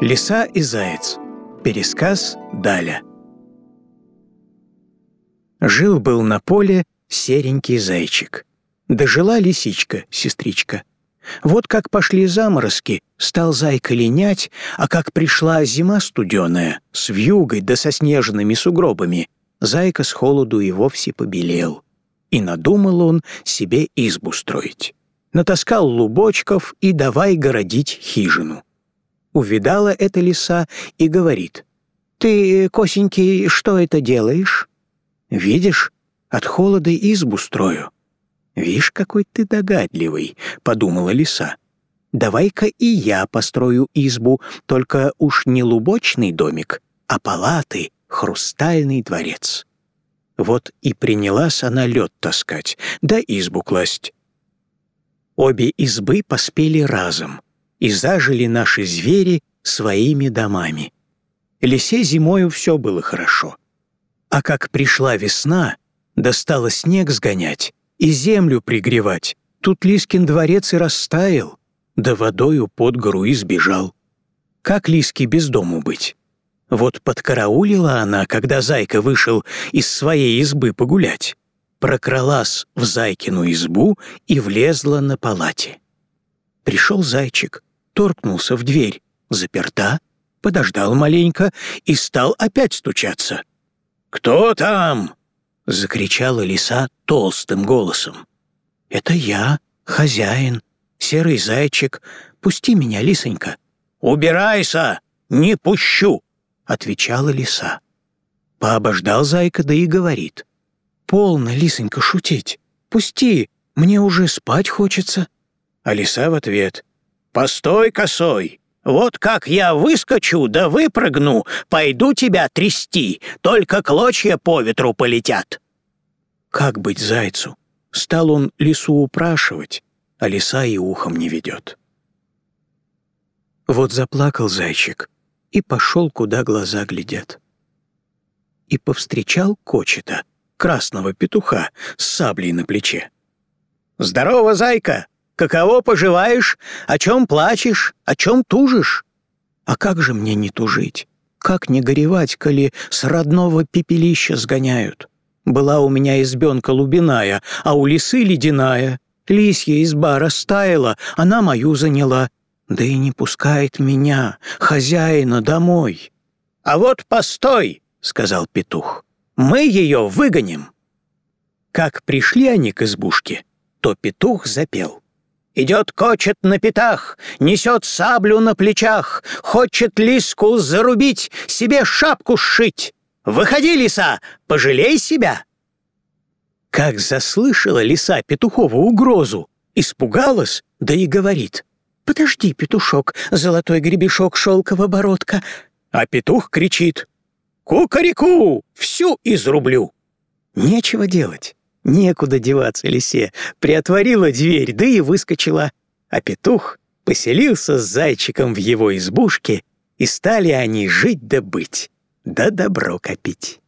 Лиса и заяц. Пересказ Даля. Жил-был на поле серенький зайчик. Дожила лисичка, сестричка. Вот как пошли заморозки, стал зайка линять, а как пришла зима студеная, с вьюгой да со снежными сугробами, зайка с холоду и вовсе побелел. И надумал он себе избу строить. Натаскал лубочков и давай городить хижину. Увидала эта лиса и говорит, «Ты, Косенький, что это делаешь?» «Видишь, от холода избу строю». «Вишь, какой ты догадливый», — подумала лиса. «Давай-ка и я построю избу, только уж не лубочный домик, а палаты, хрустальный дворец». Вот и принялась она лед таскать, да избу класть. Обе избы поспели разом, и зажили наши звери своими домами. Лисе зимою все было хорошо. А как пришла весна, достало снег сгонять и землю пригревать, тут Лискин дворец и растаял, да водою под гору избежал. Как Лиске без дому быть? Вот подкараулила она, когда Зайка вышел из своей избы погулять. Прокралась в Зайкину избу и влезла на палате. Пришел Зайчик, торкнулся в дверь, заперта, подождал маленько и стал опять стучаться. «Кто там?» — закричала лиса толстым голосом. «Это я, хозяин, серый зайчик. Пусти меня, лисонька». «Убирайся! Не пущу!» — отвечала лиса. Пообождал зайка, да и говорит. «Полно, лисонька, шутить. Пусти, мне уже спать хочется». А лиса в ответ. «Постой, косой! Вот как я выскочу да выпрыгну, пойду тебя трясти, только клочья по ветру полетят». Как быть зайцу? Стал он лису упрашивать, а лиса и ухом не ведет. Вот заплакал зайчик, и пошел, куда глаза глядят. И повстречал Кочета, красного петуха, с саблей на плече. «Здорово, зайка! Каково поживаешь? О чем плачешь? О чем тужишь?» «А как же мне не тужить? Как не горевать, коли с родного пепелища сгоняют? Была у меня избенка лубиная, а у лисы ледяная. Лисья изба растаяла, она мою заняла да и не пускает меня, хозяина, домой». «А вот постой!» — сказал петух. «Мы ее выгоним!» Как пришли они к избушке, то петух запел. «Идет кочет на пятах, несет саблю на плечах, хочет лиску зарубить, себе шапку сшить. Выходи, лиса, пожалей себя!» Как заслышала лиса петухову угрозу, испугалась, да и говорит — «Подожди, петушок, золотой гребешок, шелковая бородка!» А петух кричит «Кукареку! Всю изрублю!» Нечего делать, некуда деваться лисе. Приотворила дверь, да и выскочила. А петух поселился с зайчиком в его избушке, и стали они жить да быть, да добро копить.